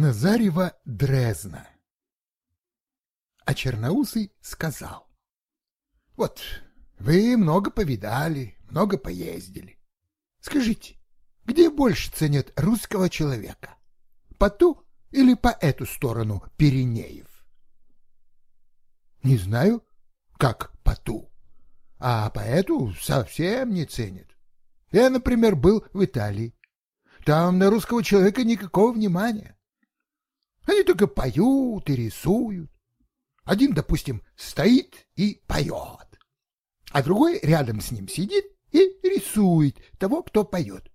Назарева Дрезна. А Черноусый сказал. Вот, вы много повидали, много поездили. Скажите, где больше ценят русского человека? По ту или по эту сторону Пиренеев? Не знаю, как по ту, а по эту совсем не ценят. Я, например, был в Италии. Там на русского человека никакого внимания. Они только поют и рисуют. Один, допустим, стоит и поет, а другой рядом с ним сидит и рисует того, кто поет.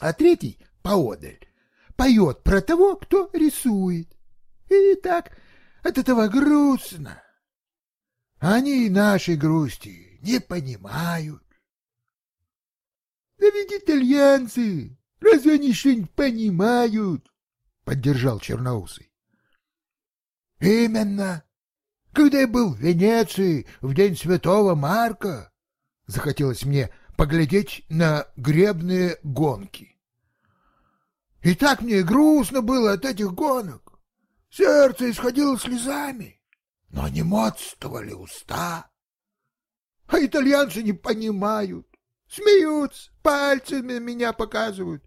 А третий поодаль поет про того, кто рисует. И так от этого грустно. Они нашей грусти не понимают. Да ведь итальянцы, разве они что-нибудь понимают? Поддержал Черноусый. Именно. Когда я был в Венеции в день Святого Марка, захотелось мне поглядеть на гребные гонки. И так мне грустно было от этих гонок. Сердце исходило слезами, но не модствовали уста. А итальянцы не понимают, смеются, пальцами меня показывают.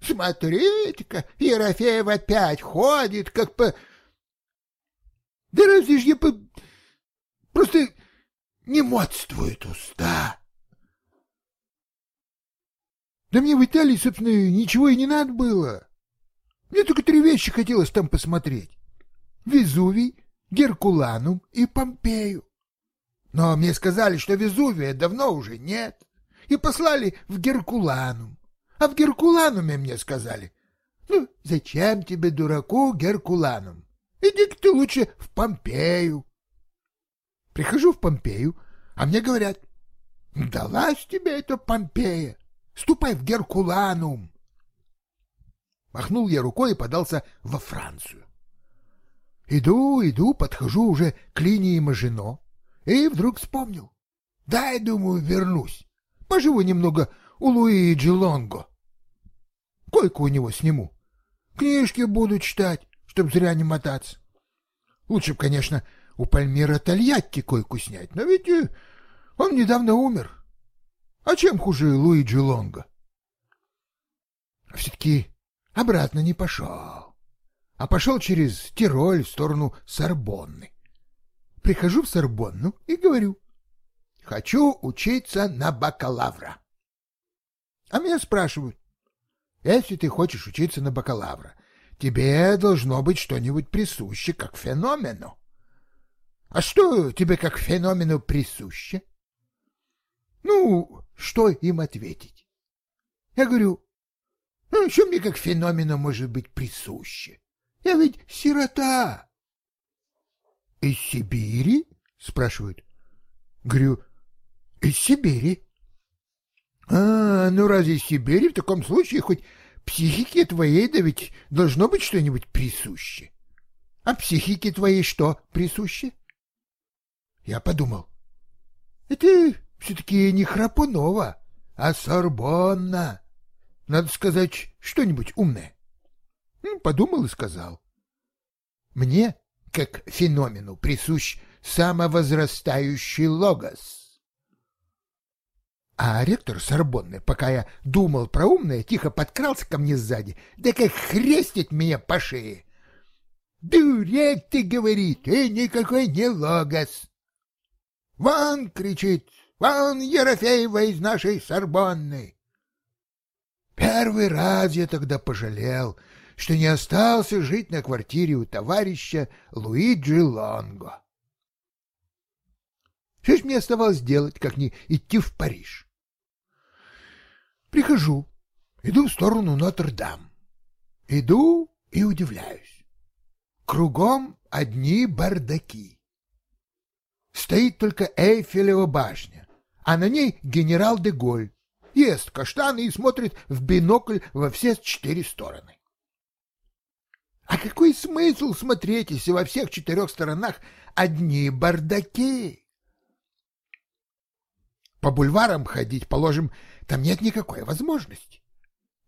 Смотрите-ка, Ерофеев опять ходит, как по... Да разве ж я по... Просто не модствует уста. Да мне в Италии, собственно, ничего и не надо было. Мне только три вещи хотелось там посмотреть. Везувий, Геркуланум и Помпею. Но мне сказали, что Везувия давно уже нет, и послали в Геркуланум. А в Геркулануме мне сказали, ну, зачем тебе, дураку, Геркуланум? Иди-ка ты лучше в Помпею. Прихожу в Помпею, а мне говорят, далась тебе эта Помпея. Ступай в Геркуланум. Махнул я рукой и подался во Францию. Иду, иду, подхожу уже к линии Мажино, и вдруг вспомнил. Дай, думаю, вернусь. Поживу немного у Луиджи Лонго. Койку у него сниму. Книжки буду читать, чтоб зря не мотаться. Лучше б, конечно, у Пальмира Тольятти койку снять, но ведь э, он недавно умер. А чем хуже Луиджи Лонго? Все-таки обратно не пошел, а пошел через Тироль в сторону Сорбонны. Прихожу в Сорбонну и говорю, хочу учиться на бакалавра. А меня спрашивают, если ты хочешь учиться на бакалавра, тебе должно быть что-нибудь присуще, как феномену. А что тебе как феномену присуще? Ну, что им ответить? Я говорю, ну, что мне как феномену может быть присуще? Я ведь сирота. — Из Сибири? — спрашивают. Говорю, — из Сибири. — А, ну разве из Сибири в таком случае хоть психике твоей да ведь должно быть что-нибудь присуще? А психике твоей что присуще? Я подумал. Это все-таки не Храпунова, а Сорбонна. Надо сказать что-нибудь умное. Ну, подумал и сказал. Мне, как феномену, присущ самовозрастающий логос. А ректор Сорбонны, пока я думал про умное, тихо подкрался ко мне сзади, да как хрестит меня по шее. «Дурак ты, — говорит, — и никакой не логос!» «Вон!» — кричит Вон Ерофеева из нашей Сорбонны. Первый раз я тогда пожалел, что не остался жить на квартире у товарища Луиджи Лонго. Что ж мне оставалось делать, как не идти в Париж? Прихожу, иду в сторону Нотр-Дам. Иду и удивляюсь. Кругом одни бардаки. Стоит только Эйфелева башня а на ней генерал де Голь. Ест каштаны и смотрит в бинокль во все четыре стороны. А какой смысл смотреть, если во всех четырех сторонах одни бардаки? По бульварам ходить, положим, там нет никакой возможности.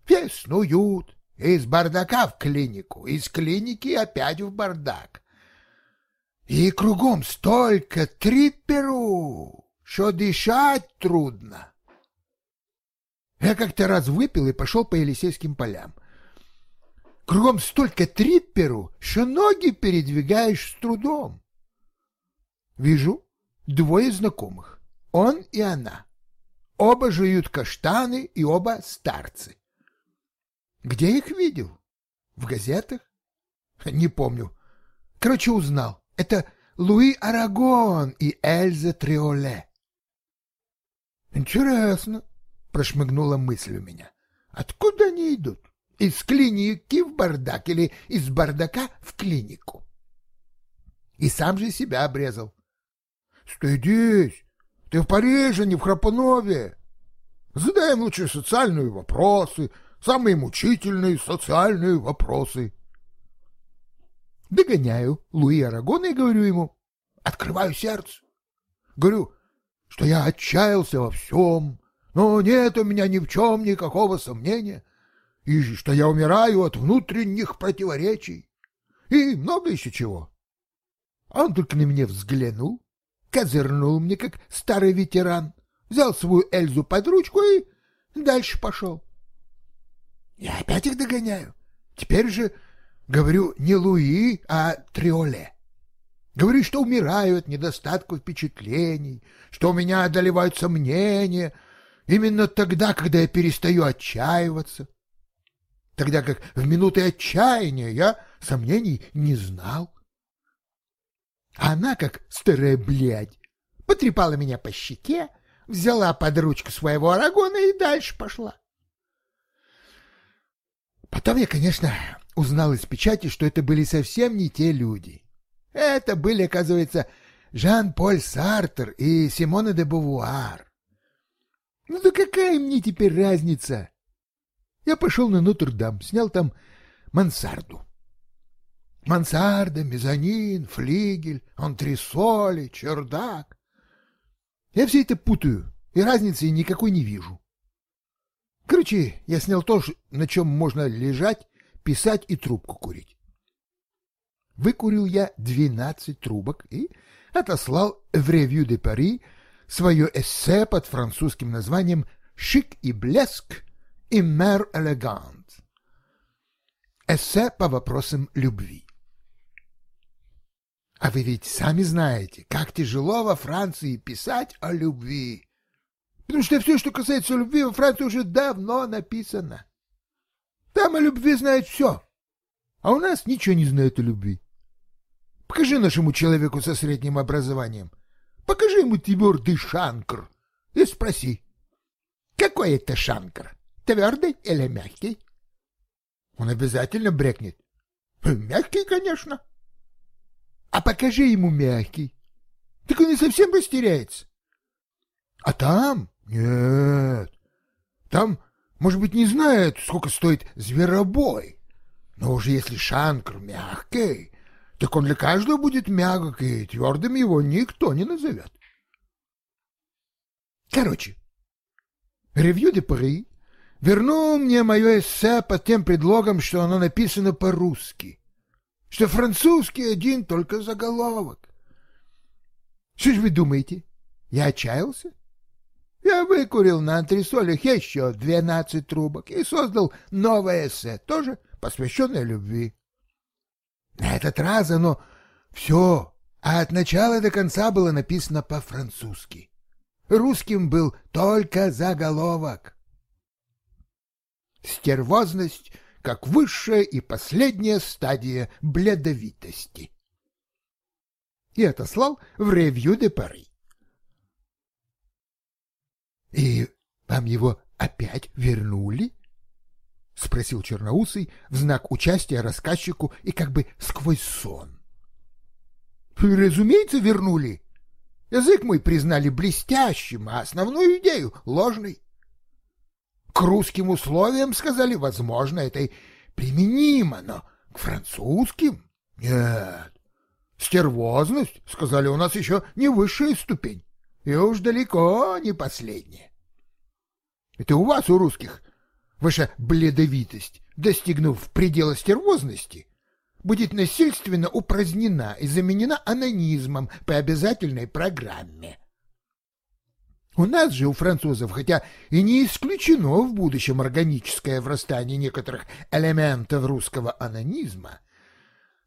Все Из бардака в клинику, из клиники опять в бардак. И кругом столько трипперу, что дышать трудно. Я как-то раз выпил и пошел по Елисейским полям. Кругом столько трипперу, что ноги передвигаешь с трудом. Вижу двое знакомых, он и она. Оба жуют каштаны и оба старцы. Где их видел? В газетах? Не помню. Короче, узнал. Это Луи Арагон и Эльза Триоле. Интересно, прошмыгнула мысль у меня. Откуда они идут? Из клиники в бардак или из бардака в клинику? И сам же себя обрезал. Стыдись, ты в Париже, не в Храпунове. Задаем лучше социальные вопросы, самые мучительные социальные вопросы. Догоняю Луи Арагона и говорю ему, открываю сердце. Говорю, что я отчаялся во всем, но нет у меня ни в чем никакого сомнения, и что я умираю от внутренних противоречий, и много еще чего. А он только на меня взглянул, козырнул мне, как старый ветеран, взял свою Эльзу под ручку и дальше пошел. Я опять их догоняю. Теперь же говорю не Луи, а Триоле. Говорю, что умираю от недостатка впечатлений, что у меня одолевают сомнения именно тогда, когда я перестаю отчаиваться. Тогда как в минуты отчаяния я сомнений не знал. Она, как старая блядь, потрепала меня по щеке, взяла под ручку своего арагона и дальше пошла. Потом я, конечно, узнал из печати, что это были совсем не те люди. Это были, оказывается, Жан-Поль Сартер и Симона де Бувуар. Ну да какая мне теперь разница? Я пошел на Нотр-Дам, снял там мансарду. Мансарда, мезонин, флигель, антресоли, чердак. Я все это путаю, и разницы никакой не вижу. Короче, я снял то, на чем можно лежать, писать и трубку курить. Выкурил я двенадцать трубок и отослал в «Ревью де Пари» свое эссе под французским названием «Шик и блеск» и «Мэр элегант». Эссе по вопросам любви. А вы ведь сами знаете, как тяжело во Франции писать о любви. Потому что все, что касается любви, во Франции уже давно написано. Там о любви знают все, а у нас ничего не знают о любви. Покажи нашему человеку со средним образованием. Покажи ему твердый шанкр и спроси, какой это шанкр, твердый или мягкий? Он обязательно брекнет. Мягкий, конечно. А покажи ему мягкий. Так он и совсем растеряется. А там? Нет. Там, может быть, не знает, сколько стоит зверобой. Но уже если шанкр мягкий, так он для каждого будет мягок, и твердым его никто не назовет. Короче, ревью де Пари вернул мне мое эссе под тем предлогом, что оно написано по-русски что французский один только заголовок. Что же вы думаете, я отчаялся? Я выкурил на антресолях еще двенадцать трубок и создал новое эссе, тоже посвященное любви. На этот раз оно все, а от начала до конца было написано по-французски. Русским был только заголовок. Стервозность как высшая и последняя стадия бледовитости. И отослал в ревью де Пари. — И вам его опять вернули? — спросил Черноусый в знак участия рассказчику и как бы сквозь сон. — Разумеется, вернули. Язык мой признали блестящим, а основную идею — ложной. К русским условиям, сказали, возможно, это и применимо, но к французским нет. Стервозность, сказали, у нас еще не высшая ступень, и уж далеко не последняя. Это у вас, у русских, ваша бледовитость достигнув предела стервозности, будет насильственно упразднена и заменена анонизмом по обязательной программе. У нас же, у французов, хотя и не исключено в будущем органическое врастание некоторых элементов русского анонизма,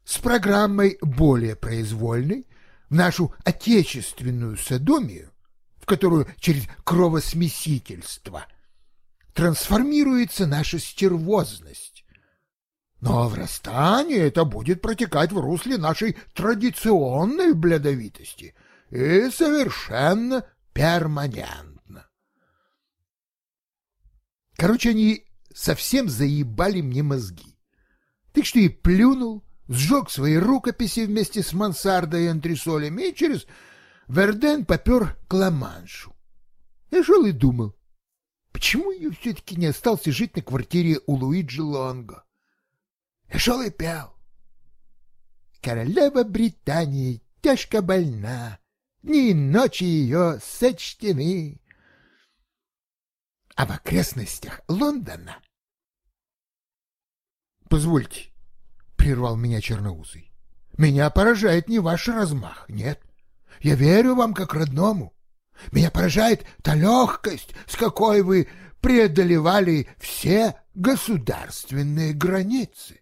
с программой более произвольной, в нашу отечественную садомию, в которую через кровосмесительство трансформируется наша стервозность. Но врастание это будет протекать в русле нашей традиционной блядовитости и совершенно перманентно. Короче, они совсем заебали мне мозги. Так что и плюнул, сжег свои рукописи вместе с мансардой и антресолями и через Верден попер к Ла-Маншу. Я шел и думал, почему я все-таки не остался жить на квартире у Луиджи Лонго. Я шел и пел. Королева Британии тяжко больна, дни и ночи ее сочтены. А в окрестностях Лондона... — Позвольте, — прервал меня Черноусый, — меня поражает не ваш размах, нет. Я верю вам как родному. Меня поражает та легкость, с какой вы преодолевали все государственные границы.